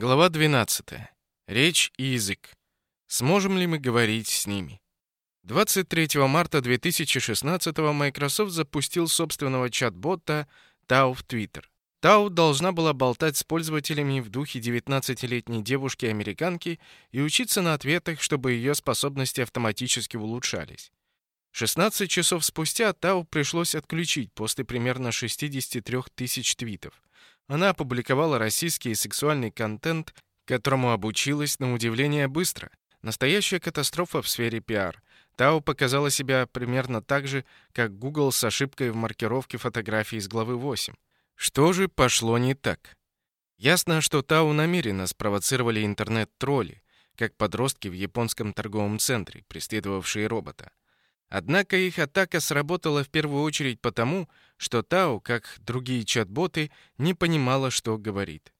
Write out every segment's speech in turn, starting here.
Глава 12. Речь и язык. Сможем ли мы говорить с ними? 23 марта 2016 Microsoft запустил собственного чат-бота Tau в Twitter. Tau должна была болтать с пользователями в духе 19-летней девушки-американки и учиться на ответах, чтобы ее способности автоматически улучшались. 16 часов спустя Тау пришлось отключить после примерно 63 тысяч твитов. Она опубликовала российский сексуальный контент, которому обучилась на удивление быстро. Настоящая катастрофа в сфере пиар. Тау показала себя примерно так же, как Google с ошибкой в маркировке фотографий из главы 8. Что же пошло не так? Ясно, что Тау намеренно спровоцировали интернет-тролли, как подростки в японском торговом центре, преследовавшие робота. Однако их атака сработала в первую очередь потому, что Тау, как другие чат-боты, не понимала, что говорит.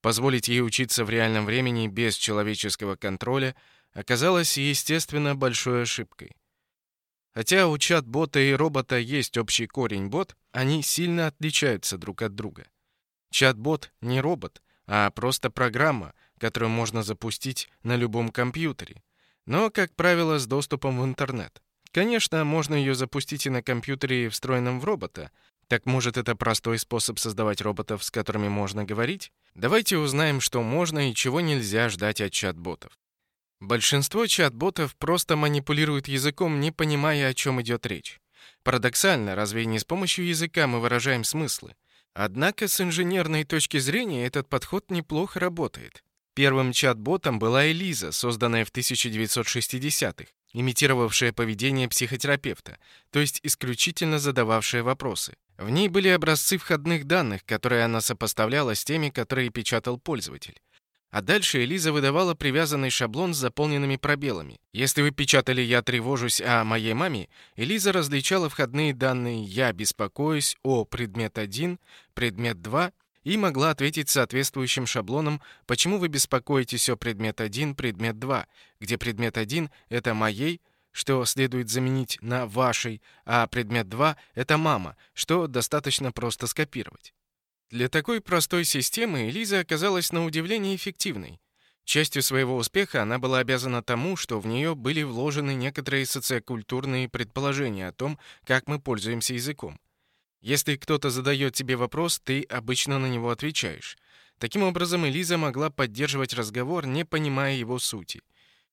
Позволить ей учиться в реальном времени без человеческого контроля оказалось, естественно, большой ошибкой. Хотя у чат-бота и робота есть общий корень бот, они сильно отличаются друг от друга. Чат-бот не робот, а просто программа, которую можно запустить на любом компьютере, но, как правило, с доступом в интернет. Конечно, можно ее запустить и на компьютере, встроенном в робота. Так может, это простой способ создавать роботов, с которыми можно говорить? Давайте узнаем, что можно и чего нельзя ждать от чат-ботов. Большинство чат-ботов просто манипулируют языком, не понимая, о чем идет речь. Парадоксально, разве не с помощью языка мы выражаем смыслы? Однако с инженерной точки зрения этот подход неплохо работает. Первым чат-ботом была Элиза, созданная в 1960-х имитировавшая поведение психотерапевта, то есть исключительно задававшая вопросы. В ней были образцы входных данных, которые она сопоставляла с теми, которые печатал пользователь. А дальше Элиза выдавала привязанный шаблон с заполненными пробелами. Если вы печатали «Я тревожусь о моей маме», Элиза различала входные данные «Я беспокоюсь о предмет 1», «предмет 2» и могла ответить соответствующим шаблоном, почему вы беспокоитесь о предмет 1, предмет 2, где предмет 1 — это «моей», что следует заменить на «вашей», а предмет 2 — это «мама», что достаточно просто скопировать. Для такой простой системы Элиза оказалась на удивление эффективной. Частью своего успеха она была обязана тому, что в нее были вложены некоторые социокультурные предположения о том, как мы пользуемся языком. Если кто-то задает тебе вопрос, ты обычно на него отвечаешь. Таким образом, Элиза могла поддерживать разговор, не понимая его сути.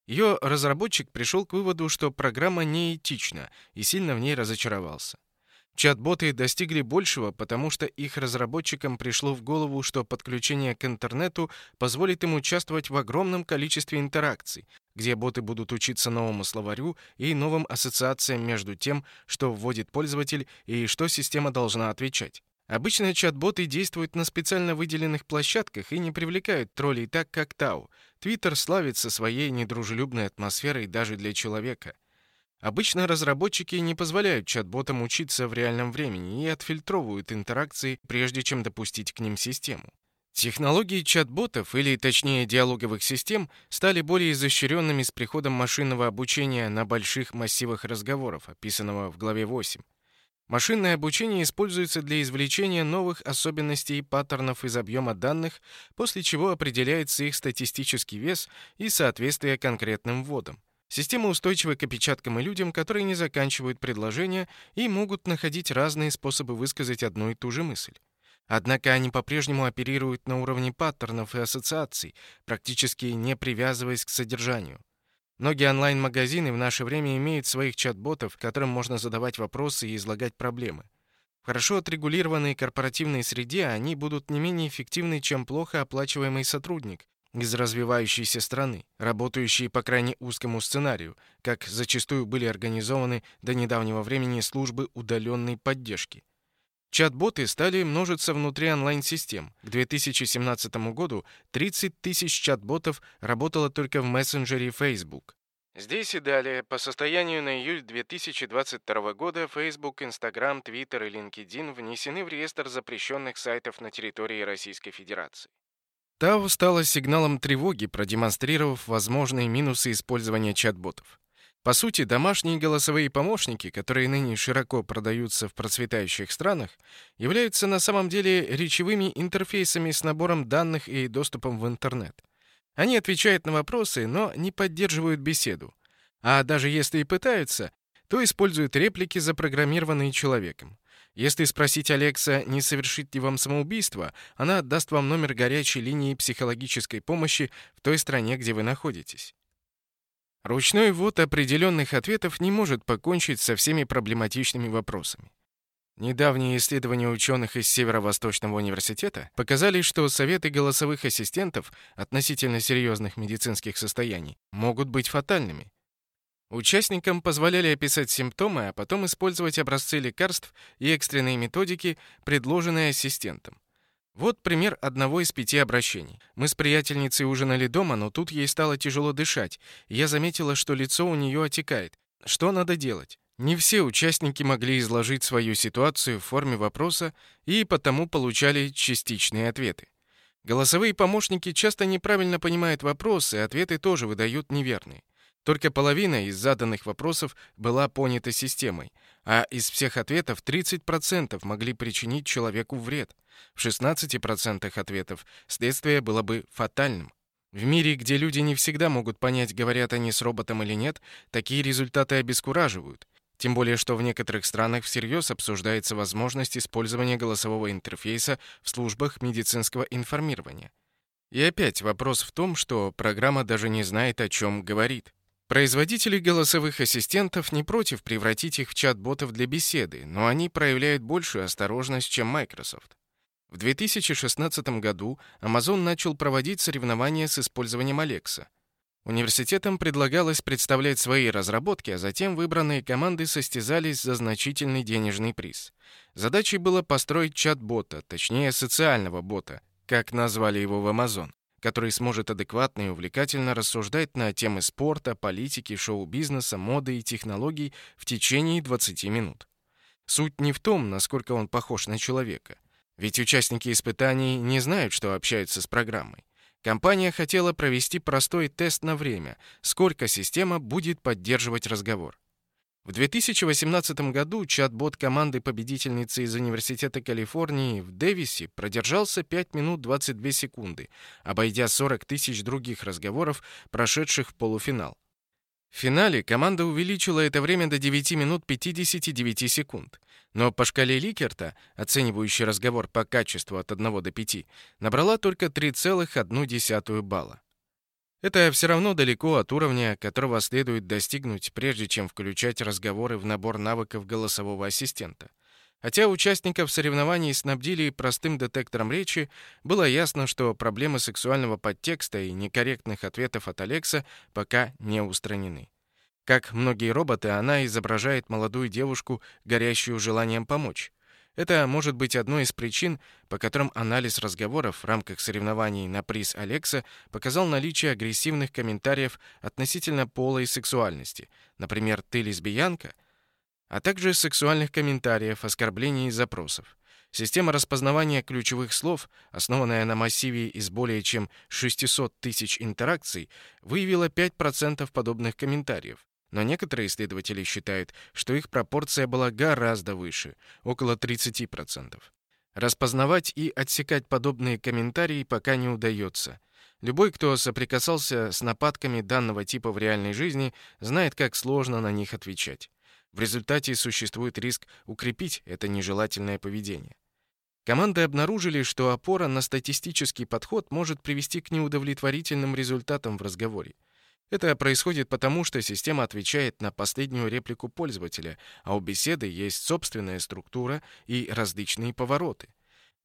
Ее разработчик пришел к выводу, что программа неэтична, и сильно в ней разочаровался. Чат-боты достигли большего, потому что их разработчикам пришло в голову, что подключение к интернету позволит им участвовать в огромном количестве интеракций, где боты будут учиться новому словарю и новым ассоциациям между тем, что вводит пользователь и что система должна отвечать. Обычно чат-боты действуют на специально выделенных площадках и не привлекают троллей так, как Тау. Твиттер славится своей недружелюбной атмосферой даже для человека — Обычно разработчики не позволяют чат-ботам учиться в реальном времени и отфильтровывают интеракции, прежде чем допустить к ним систему. Технологии чат-ботов, или точнее диалоговых систем, стали более изощренными с приходом машинного обучения на больших массивах разговоров, описанного в главе 8. Машинное обучение используется для извлечения новых особенностей и паттернов из объема данных, после чего определяется их статистический вес и соответствие конкретным вводам. Система устойчива к опечаткам и людям, которые не заканчивают предложения и могут находить разные способы высказать одну и ту же мысль. Однако они по-прежнему оперируют на уровне паттернов и ассоциаций, практически не привязываясь к содержанию. Многие онлайн-магазины в наше время имеют своих чат-ботов, которым можно задавать вопросы и излагать проблемы. В хорошо отрегулированной корпоративной среде они будут не менее эффективны, чем плохо оплачиваемый сотрудник, из развивающейся страны, работающие по крайне узкому сценарию, как зачастую были организованы до недавнего времени службы удаленной поддержки. Чат-боты стали множиться внутри онлайн-систем. К 2017 году 30 тысяч чат-ботов работало только в мессенджере Facebook. Здесь и далее, по состоянию на июль 2022 года, Facebook, Instagram, Twitter и LinkedIn внесены в реестр запрещенных сайтов на территории Российской Федерации. Тау стала сигналом тревоги, продемонстрировав возможные минусы использования чат-ботов. По сути, домашние голосовые помощники, которые ныне широко продаются в процветающих странах, являются на самом деле речевыми интерфейсами с набором данных и доступом в интернет. Они отвечают на вопросы, но не поддерживают беседу. А даже если и пытаются, то используют реплики, запрограммированные человеком. Если спросить Алекса, не совершит ли вам самоубийство, она даст вам номер горячей линии психологической помощи в той стране, где вы находитесь. Ручной ввод определенных ответов не может покончить со всеми проблематичными вопросами. Недавние исследования ученых из Северо-Восточного университета показали, что советы голосовых ассистентов относительно серьезных медицинских состояний могут быть фатальными. Участникам позволяли описать симптомы, а потом использовать образцы лекарств и экстренные методики, предложенные ассистентом. Вот пример одного из пяти обращений. Мы с приятельницей ужинали дома, но тут ей стало тяжело дышать, я заметила, что лицо у нее отекает. Что надо делать? Не все участники могли изложить свою ситуацию в форме вопроса и потому получали частичные ответы. Голосовые помощники часто неправильно понимают вопросы, ответы тоже выдают неверные. Только половина из заданных вопросов была понята системой, а из всех ответов 30% могли причинить человеку вред. В 16% ответов следствие было бы фатальным. В мире, где люди не всегда могут понять, говорят они с роботом или нет, такие результаты обескураживают. Тем более, что в некоторых странах всерьез обсуждается возможность использования голосового интерфейса в службах медицинского информирования. И опять вопрос в том, что программа даже не знает, о чем говорит. Производители голосовых ассистентов не против превратить их в чат-ботов для беседы, но они проявляют большую осторожность, чем Microsoft. В 2016 году Amazon начал проводить соревнования с использованием Alexa. Университетам предлагалось представлять свои разработки, а затем выбранные команды состязались за значительный денежный приз. Задачей было построить чат-бота, точнее социального бота, как назвали его в Amazon который сможет адекватно и увлекательно рассуждать на темы спорта, политики, шоу-бизнеса, моды и технологий в течение 20 минут. Суть не в том, насколько он похож на человека. Ведь участники испытаний не знают, что общаются с программой. Компания хотела провести простой тест на время, сколько система будет поддерживать разговор. В 2018 году чат-бот команды победительницы из Университета Калифорнии в Дэвисе продержался 5 минут 22 секунды, обойдя 40 тысяч других разговоров, прошедших в полуфинал. В финале команда увеличила это время до 9 минут 59 секунд. Но по шкале Ликерта, оценивающей разговор по качеству от 1 до 5, набрала только 3,1 балла. Это все равно далеко от уровня, которого следует достигнуть, прежде чем включать разговоры в набор навыков голосового ассистента. Хотя участников соревнований снабдили простым детектором речи, было ясно, что проблемы сексуального подтекста и некорректных ответов от Алекса пока не устранены. Как многие роботы, она изображает молодую девушку, горящую желанием помочь. Это может быть одной из причин, по которым анализ разговоров в рамках соревнований на приз Алекса показал наличие агрессивных комментариев относительно пола и сексуальности, например, «ты лесбиянка», а также сексуальных комментариев, оскорблений и запросов. Система распознавания ключевых слов, основанная на массиве из более чем 600 тысяч интеракций, выявила 5% подобных комментариев. Но некоторые исследователи считают, что их пропорция была гораздо выше, около 30%. Распознавать и отсекать подобные комментарии пока не удается. Любой, кто соприкасался с нападками данного типа в реальной жизни, знает, как сложно на них отвечать. В результате существует риск укрепить это нежелательное поведение. Команды обнаружили, что опора на статистический подход может привести к неудовлетворительным результатам в разговоре. Это происходит потому, что система отвечает на последнюю реплику пользователя, а у беседы есть собственная структура и различные повороты.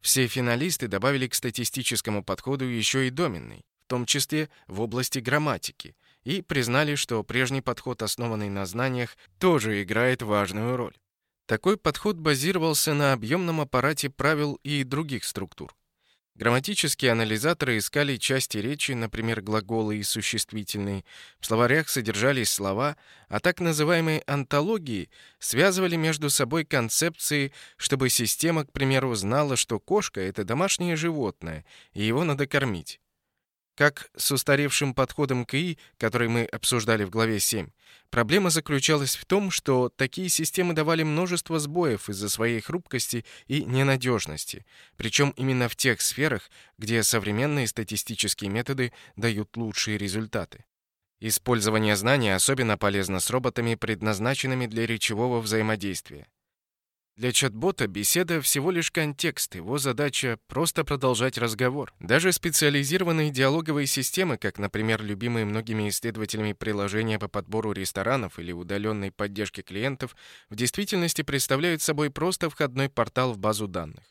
Все финалисты добавили к статистическому подходу еще и доменный, в том числе в области грамматики, и признали, что прежний подход, основанный на знаниях, тоже играет важную роль. Такой подход базировался на объемном аппарате правил и других структур. Грамматические анализаторы искали части речи, например, глаголы и существительные. В словарях содержались слова, а так называемые антологии связывали между собой концепции, чтобы система, к примеру, знала, что кошка — это домашнее животное, и его надо кормить. Как с устаревшим подходом к ИИ, который мы обсуждали в главе 7, проблема заключалась в том, что такие системы давали множество сбоев из-за своей хрупкости и ненадежности, причем именно в тех сферах, где современные статистические методы дают лучшие результаты. Использование знаний особенно полезно с роботами, предназначенными для речевого взаимодействия. Для чат-бота беседа всего лишь контекст, его задача — просто продолжать разговор. Даже специализированные диалоговые системы, как, например, любимые многими исследователями приложения по подбору ресторанов или удаленной поддержки клиентов, в действительности представляют собой просто входной портал в базу данных.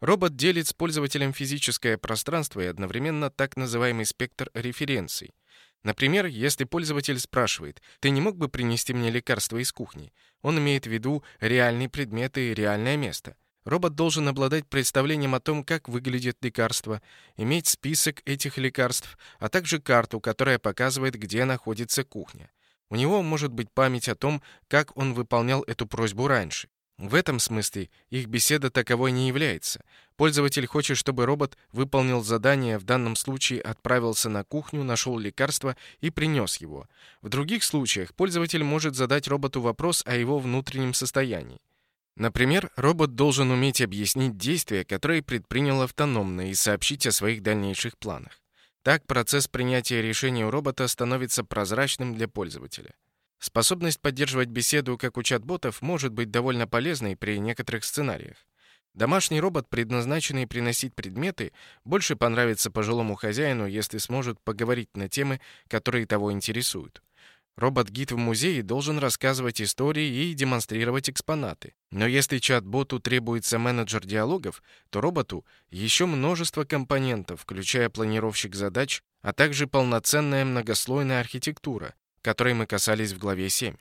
Робот делит с пользователем физическое пространство и одновременно так называемый спектр референций — Например, если пользователь спрашивает «Ты не мог бы принести мне лекарство из кухни?» Он имеет в виду реальные предметы и реальное место. Робот должен обладать представлением о том, как выглядит лекарство, иметь список этих лекарств, а также карту, которая показывает, где находится кухня. У него может быть память о том, как он выполнял эту просьбу раньше. В этом смысле их беседа таковой не является. Пользователь хочет, чтобы робот выполнил задание, в данном случае отправился на кухню, нашел лекарство и принес его. В других случаях пользователь может задать роботу вопрос о его внутреннем состоянии. Например, робот должен уметь объяснить действия, которые предпринял автономно, и сообщить о своих дальнейших планах. Так процесс принятия решения у робота становится прозрачным для пользователя. Способность поддерживать беседу, как у чат-ботов, может быть довольно полезной при некоторых сценариях. Домашний робот, предназначенный приносить предметы, больше понравится пожилому хозяину, если сможет поговорить на темы, которые того интересуют. Робот-гид в музее должен рассказывать истории и демонстрировать экспонаты. Но если чат-боту требуется менеджер диалогов, то роботу еще множество компонентов, включая планировщик задач, а также полноценная многослойная архитектура, которой мы касались в главе 7.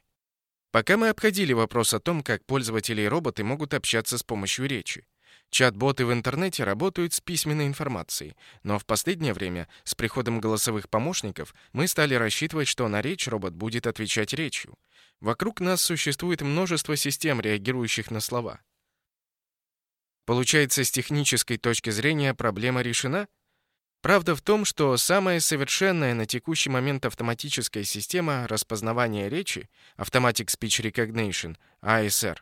Пока мы обходили вопрос о том, как пользователи и роботы могут общаться с помощью речи. Чат-боты в интернете работают с письменной информацией, но в последнее время с приходом голосовых помощников мы стали рассчитывать, что на речь робот будет отвечать речью. Вокруг нас существует множество систем, реагирующих на слова. Получается, с технической точки зрения проблема решена? Правда в том, что самая совершенная на текущий момент автоматическая система распознавания речи Automatic Speech Recognition, ASR,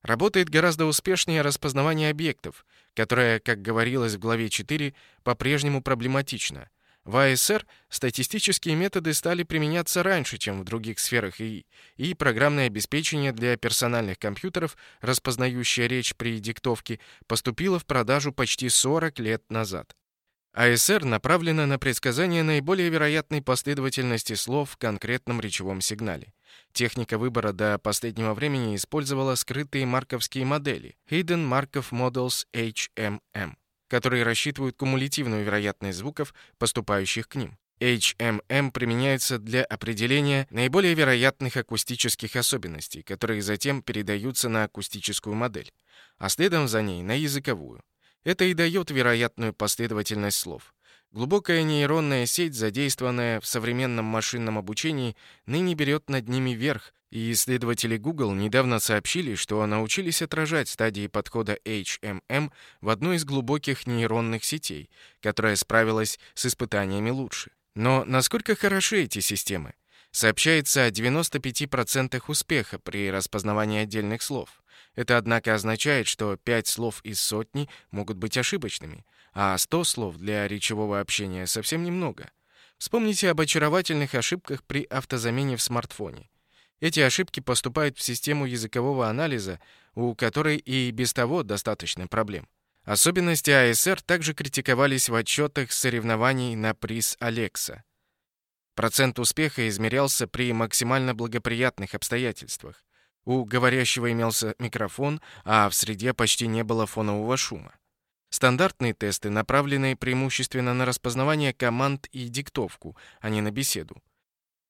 работает гораздо успешнее распознавания объектов, которое, как говорилось в главе 4, по-прежнему проблематично. В ASR статистические методы стали применяться раньше, чем в других сферах ИИ, и программное обеспечение для персональных компьютеров, распознающее речь при диктовке, поступило в продажу почти 40 лет назад. АСР направлена на предсказание наиболее вероятной последовательности слов в конкретном речевом сигнале. Техника выбора до последнего времени использовала скрытые марковские модели Hidden Markov Models HMM, которые рассчитывают кумулятивную вероятность звуков, поступающих к ним. HMM применяется для определения наиболее вероятных акустических особенностей, которые затем передаются на акустическую модель, а следом за ней на языковую. Это и дает вероятную последовательность слов. Глубокая нейронная сеть, задействованная в современном машинном обучении, ныне берет над ними верх, и исследователи Google недавно сообщили, что научились отражать стадии подхода HMM в одной из глубоких нейронных сетей, которая справилась с испытаниями лучше. Но насколько хороши эти системы? Сообщается о 95% успеха при распознавании отдельных слов. Это, однако, означает, что 5 слов из сотни могут быть ошибочными, а 100 слов для речевого общения совсем немного. Вспомните об очаровательных ошибках при автозамене в смартфоне. Эти ошибки поступают в систему языкового анализа, у которой и без того достаточно проблем. Особенности АСР также критиковались в отчетах соревнований на приз Алекса. Процент успеха измерялся при максимально благоприятных обстоятельствах. У говорящего имелся микрофон, а в среде почти не было фонового шума. Стандартные тесты направлены преимущественно на распознавание команд и диктовку, а не на беседу.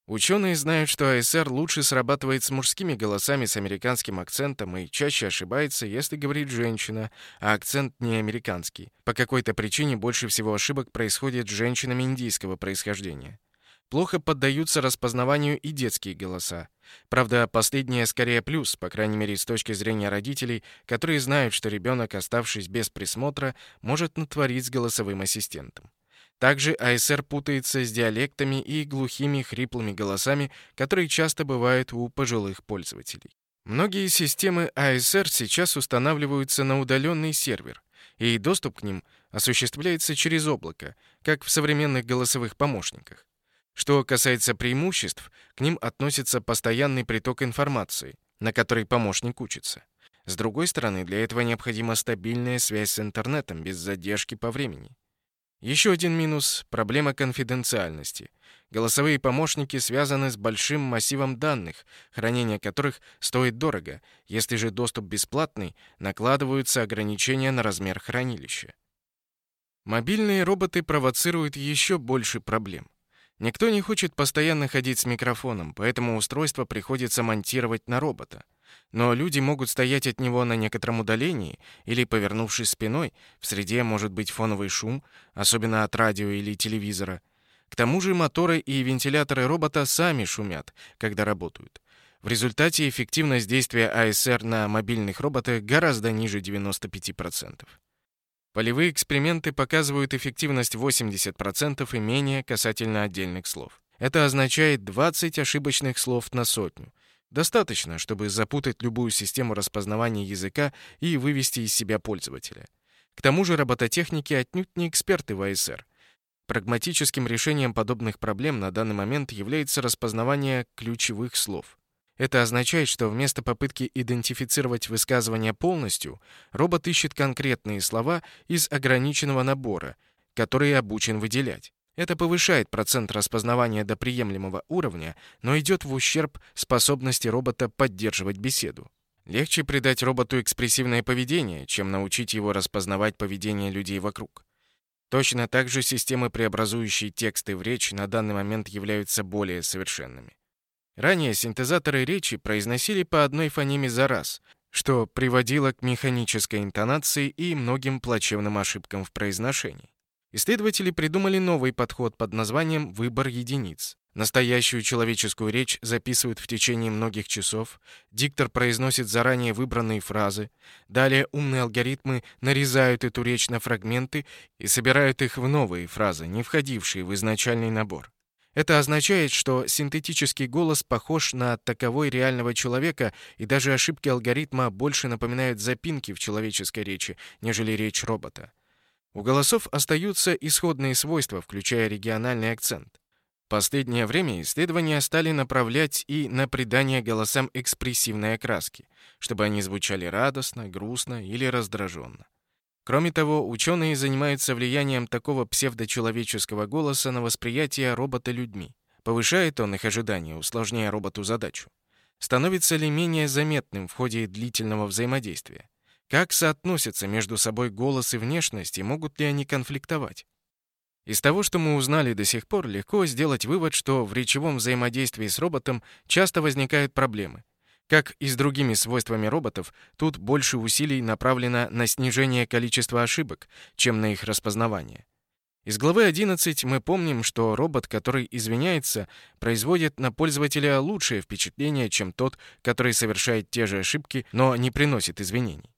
Ученые знают, что АСР лучше срабатывает с мужскими голосами с американским акцентом и чаще ошибается, если говорит женщина, а акцент не американский. По какой-то причине больше всего ошибок происходит с женщинами индийского происхождения. Плохо поддаются распознаванию и детские голоса. Правда, последнее скорее плюс, по крайней мере, с точки зрения родителей, которые знают, что ребенок, оставшись без присмотра, может натворить с голосовым ассистентом. Также АСР путается с диалектами и глухими хриплыми голосами, которые часто бывают у пожилых пользователей. Многие системы АСР сейчас устанавливаются на удаленный сервер, и доступ к ним осуществляется через облако, как в современных голосовых помощниках. Что касается преимуществ, к ним относится постоянный приток информации, на который помощник учится. С другой стороны, для этого необходима стабильная связь с интернетом без задержки по времени. Еще один минус — проблема конфиденциальности. Голосовые помощники связаны с большим массивом данных, хранение которых стоит дорого. Если же доступ бесплатный, накладываются ограничения на размер хранилища. Мобильные роботы провоцируют еще больше проблем. Никто не хочет постоянно ходить с микрофоном, поэтому устройство приходится монтировать на робота. Но люди могут стоять от него на некотором удалении или, повернувшись спиной, в среде может быть фоновый шум, особенно от радио или телевизора. К тому же моторы и вентиляторы робота сами шумят, когда работают. В результате эффективность действия АСР на мобильных роботах гораздо ниже 95%. Полевые эксперименты показывают эффективность 80% и менее касательно отдельных слов. Это означает 20 ошибочных слов на сотню. Достаточно, чтобы запутать любую систему распознавания языка и вывести из себя пользователя. К тому же робототехники отнюдь не эксперты в АСР. Прагматическим решением подобных проблем на данный момент является распознавание ключевых слов. Это означает, что вместо попытки идентифицировать высказывание полностью, робот ищет конкретные слова из ограниченного набора, которые обучен выделять. Это повышает процент распознавания до приемлемого уровня, но идет в ущерб способности робота поддерживать беседу. Легче придать роботу экспрессивное поведение, чем научить его распознавать поведение людей вокруг. Точно так же системы, преобразующие тексты в речь, на данный момент являются более совершенными. Ранее синтезаторы речи произносили по одной фонеме за раз, что приводило к механической интонации и многим плачевным ошибкам в произношении. Исследователи придумали новый подход под названием «выбор единиц». Настоящую человеческую речь записывают в течение многих часов, диктор произносит заранее выбранные фразы, далее умные алгоритмы нарезают эту речь на фрагменты и собирают их в новые фразы, не входившие в изначальный набор. Это означает, что синтетический голос похож на таковой реального человека, и даже ошибки алгоритма больше напоминают запинки в человеческой речи, нежели речь робота. У голосов остаются исходные свойства, включая региональный акцент. Последнее время исследования стали направлять и на придание голосам экспрессивной окраски, чтобы они звучали радостно, грустно или раздраженно. Кроме того, ученые занимаются влиянием такого псевдочеловеческого голоса на восприятие робота людьми. Повышает он их ожидания, усложняя роботу задачу. Становится ли менее заметным в ходе длительного взаимодействия? Как соотносятся между собой голос и внешность, и могут ли они конфликтовать? Из того, что мы узнали до сих пор, легко сделать вывод, что в речевом взаимодействии с роботом часто возникают проблемы. Как и с другими свойствами роботов, тут больше усилий направлено на снижение количества ошибок, чем на их распознавание. Из главы 11 мы помним, что робот, который извиняется, производит на пользователя лучшее впечатление, чем тот, который совершает те же ошибки, но не приносит извинений.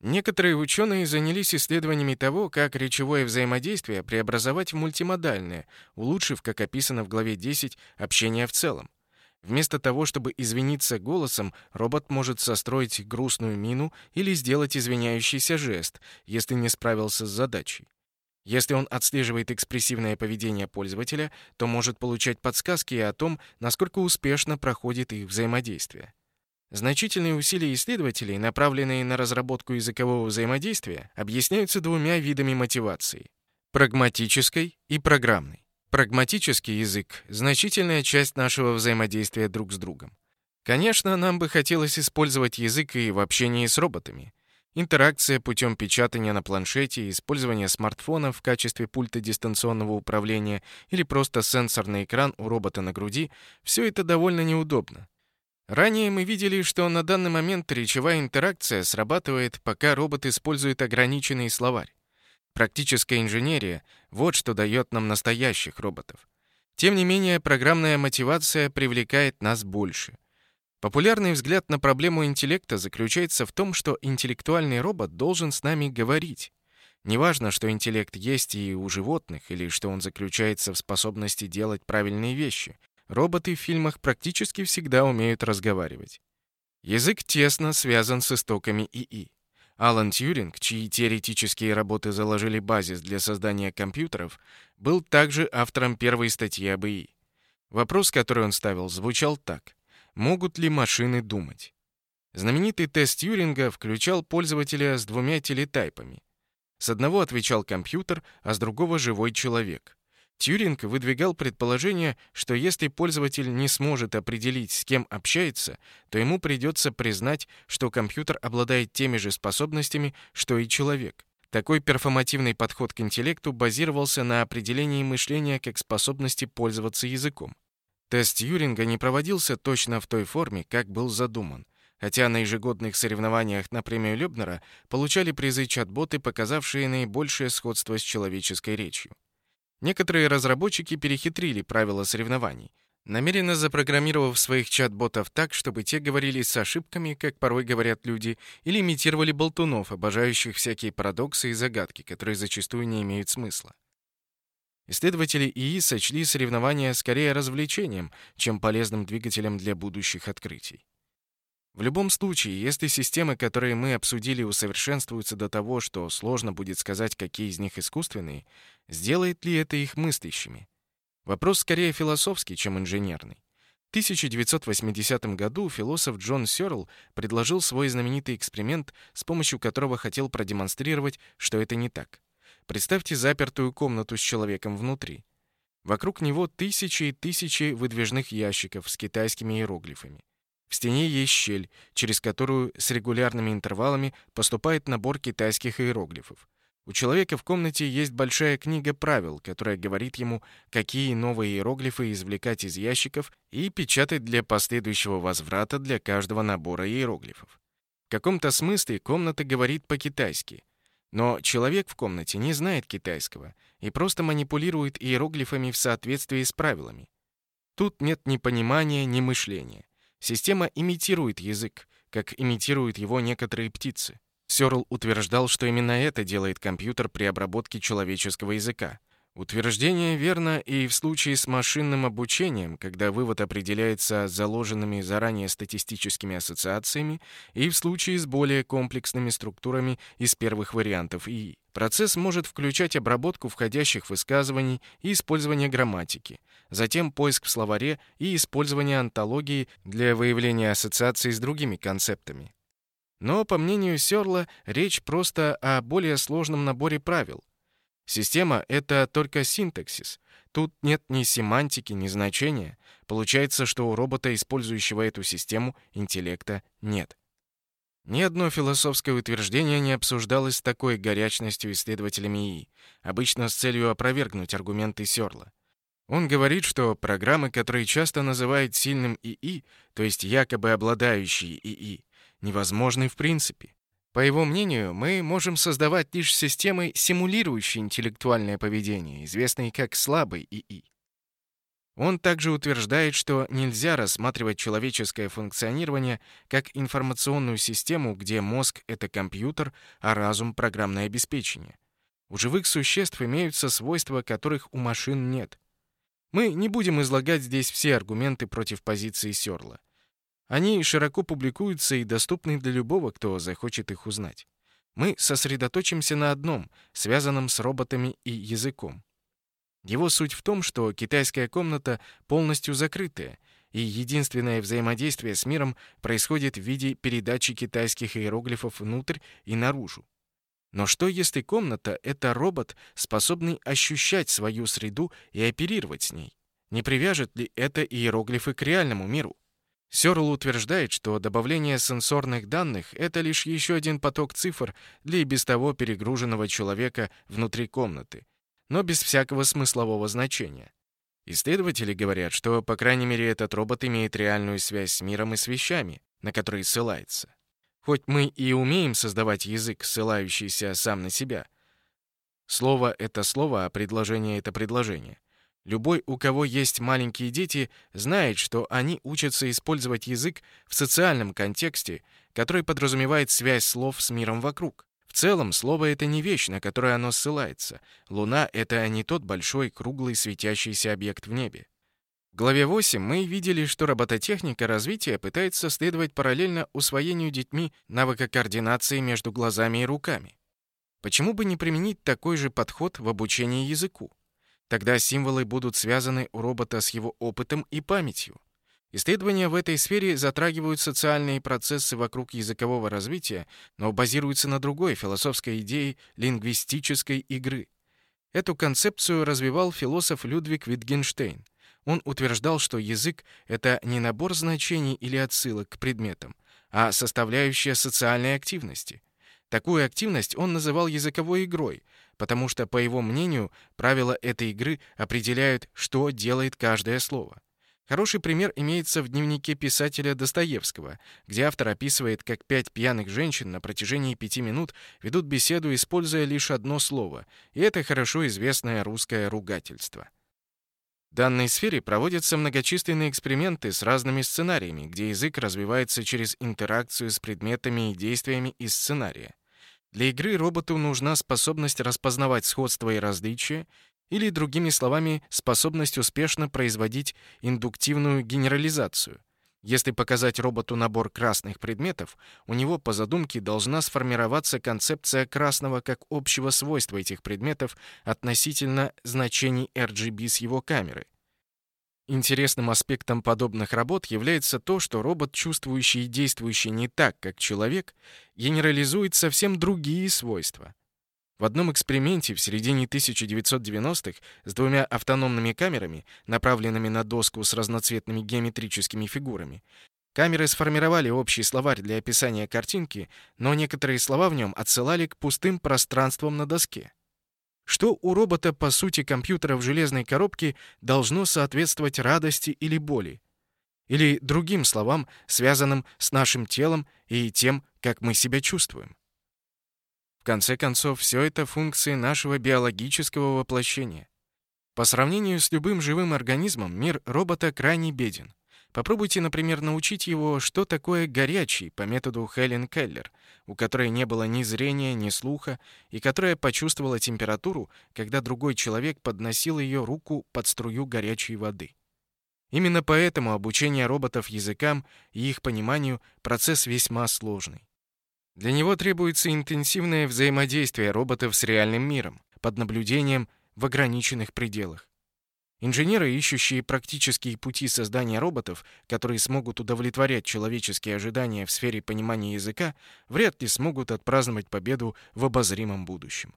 Некоторые ученые занялись исследованиями того, как речевое взаимодействие преобразовать в мультимодальное, улучшив, как описано в главе 10, общение в целом. Вместо того, чтобы извиниться голосом, робот может состроить грустную мину или сделать извиняющийся жест, если не справился с задачей. Если он отслеживает экспрессивное поведение пользователя, то может получать подсказки о том, насколько успешно проходит их взаимодействие. Значительные усилия исследователей, направленные на разработку языкового взаимодействия, объясняются двумя видами мотивации – прагматической и программной. Прагматический язык — значительная часть нашего взаимодействия друг с другом. Конечно, нам бы хотелось использовать язык и в общении с роботами. Интеракция путем печатания на планшете, использование смартфона в качестве пульта дистанционного управления или просто сенсорный экран у робота на груди — все это довольно неудобно. Ранее мы видели, что на данный момент речевая интеракция срабатывает, пока робот использует ограниченный словарь. Практическая инженерия — вот что дает нам настоящих роботов. Тем не менее, программная мотивация привлекает нас больше. Популярный взгляд на проблему интеллекта заключается в том, что интеллектуальный робот должен с нами говорить. Неважно, что интеллект есть и у животных, или что он заключается в способности делать правильные вещи. Роботы в фильмах практически всегда умеют разговаривать. Язык тесно связан с истоками ИИ. Алан Тьюринг, чьи теоретические работы заложили базис для создания компьютеров, был также автором первой статьи об ИИ. Вопрос, который он ставил, звучал так. Могут ли машины думать? Знаменитый тест Тьюринга включал пользователя с двумя телетайпами. С одного отвечал компьютер, а с другого — живой человек. Тьюринг выдвигал предположение, что если пользователь не сможет определить, с кем общается, то ему придется признать, что компьютер обладает теми же способностями, что и человек. Такой перформативный подход к интеллекту базировался на определении мышления как способности пользоваться языком. Тест Тьюринга не проводился точно в той форме, как был задуман хотя на ежегодных соревнованиях на премию Лёбнера получали призы чат-боты, показавшие наибольшее сходство с человеческой речью. Некоторые разработчики перехитрили правила соревнований, намеренно запрограммировав своих чат-ботов так, чтобы те говорили с ошибками, как порой говорят люди, или имитировали болтунов, обожающих всякие парадоксы и загадки, которые зачастую не имеют смысла. Исследователи ИИ сочли соревнования скорее развлечением, чем полезным двигателем для будущих открытий. В любом случае, если системы, которые мы обсудили, усовершенствуются до того, что сложно будет сказать, какие из них искусственные, сделает ли это их мыслящими? Вопрос скорее философский, чем инженерный. В 1980 году философ Джон Сёрл предложил свой знаменитый эксперимент, с помощью которого хотел продемонстрировать, что это не так. Представьте запертую комнату с человеком внутри. Вокруг него тысячи и тысячи выдвижных ящиков с китайскими иероглифами. В стене есть щель, через которую с регулярными интервалами поступает набор китайских иероглифов. У человека в комнате есть большая книга правил, которая говорит ему, какие новые иероглифы извлекать из ящиков и печатать для последующего возврата для каждого набора иероглифов. В каком-то смысле комната говорит по-китайски. Но человек в комнате не знает китайского и просто манипулирует иероглифами в соответствии с правилами. Тут нет ни понимания, ни мышления. Система имитирует язык, как имитируют его некоторые птицы. Сёрл утверждал, что именно это делает компьютер при обработке человеческого языка. Утверждение верно и в случае с машинным обучением, когда вывод определяется заложенными заранее статистическими ассоциациями, и в случае с более комплексными структурами из первых вариантов ИИ. Процесс может включать обработку входящих высказываний и использование грамматики, затем поиск в словаре и использование антологии для выявления ассоциаций с другими концептами. Но, по мнению Сёрла, речь просто о более сложном наборе правил — Система — это только синтаксис. Тут нет ни семантики, ни значения. Получается, что у робота, использующего эту систему, интеллекта нет. Ни одно философское утверждение не обсуждалось с такой горячностью исследователями ИИ, обычно с целью опровергнуть аргументы Сёрла. Он говорит, что программы, которые часто называют сильным ИИ, то есть якобы обладающие ИИ, невозможны в принципе. По его мнению, мы можем создавать лишь системы, симулирующие интеллектуальное поведение, известные как слабый ИИ. Он также утверждает, что нельзя рассматривать человеческое функционирование как информационную систему, где мозг — это компьютер, а разум — программное обеспечение. У живых существ имеются свойства, которых у машин нет. Мы не будем излагать здесь все аргументы против позиции Сёрла. Они широко публикуются и доступны для любого, кто захочет их узнать. Мы сосредоточимся на одном, связанном с роботами и языком. Его суть в том, что китайская комната полностью закрытая, и единственное взаимодействие с миром происходит в виде передачи китайских иероглифов внутрь и наружу. Но что если комната — это робот, способный ощущать свою среду и оперировать с ней? Не привяжет ли это иероглифы к реальному миру? Сёрл утверждает, что добавление сенсорных данных — это лишь еще один поток цифр для и без того перегруженного человека внутри комнаты, но без всякого смыслового значения. Исследователи говорят, что, по крайней мере, этот робот имеет реальную связь с миром и с вещами, на которые ссылается. Хоть мы и умеем создавать язык, ссылающийся сам на себя. Слово — это слово, а предложение — это предложение. Любой, у кого есть маленькие дети, знает, что они учатся использовать язык в социальном контексте, который подразумевает связь слов с миром вокруг. В целом, слово — это не вещь, на которую оно ссылается. Луна — это не тот большой, круглый, светящийся объект в небе. В главе 8 мы видели, что робототехника развития пытается следовать параллельно усвоению детьми навыка координации между глазами и руками. Почему бы не применить такой же подход в обучении языку? Тогда символы будут связаны у робота с его опытом и памятью. Исследования в этой сфере затрагивают социальные процессы вокруг языкового развития, но базируются на другой философской идее лингвистической игры. Эту концепцию развивал философ Людвиг Витгенштейн. Он утверждал, что язык — это не набор значений или отсылок к предметам, а составляющая социальной активности. Такую активность он называл языковой игрой, потому что, по его мнению, правила этой игры определяют, что делает каждое слово. Хороший пример имеется в дневнике писателя Достоевского, где автор описывает, как пять пьяных женщин на протяжении пяти минут ведут беседу, используя лишь одно слово, и это хорошо известное русское ругательство. В данной сфере проводятся многочисленные эксперименты с разными сценариями, где язык развивается через интеракцию с предметами и действиями из сценария. Для игры роботу нужна способность распознавать сходства и различия, или, другими словами, способность успешно производить индуктивную генерализацию. Если показать роботу набор красных предметов, у него по задумке должна сформироваться концепция красного как общего свойства этих предметов относительно значений RGB с его камеры. Интересным аспектом подобных работ является то, что робот, чувствующий и действующий не так, как человек, генерализует совсем другие свойства. В одном эксперименте в середине 1990-х с двумя автономными камерами, направленными на доску с разноцветными геометрическими фигурами, камеры сформировали общий словарь для описания картинки, но некоторые слова в нем отсылали к пустым пространствам на доске. Что у робота, по сути, компьютера в железной коробке должно соответствовать радости или боли? Или другим словам, связанным с нашим телом и тем, как мы себя чувствуем? В конце концов, все это функции нашего биологического воплощения. По сравнению с любым живым организмом, мир робота крайне беден. Попробуйте, например, научить его, что такое горячий по методу Хелен Келлер, у которой не было ни зрения, ни слуха, и которая почувствовала температуру, когда другой человек подносил ее руку под струю горячей воды. Именно поэтому обучение роботов языкам и их пониманию – процесс весьма сложный. Для него требуется интенсивное взаимодействие роботов с реальным миром, под наблюдением в ограниченных пределах. Инженеры, ищущие практические пути создания роботов, которые смогут удовлетворять человеческие ожидания в сфере понимания языка, вряд ли смогут отпраздновать победу в обозримом будущем.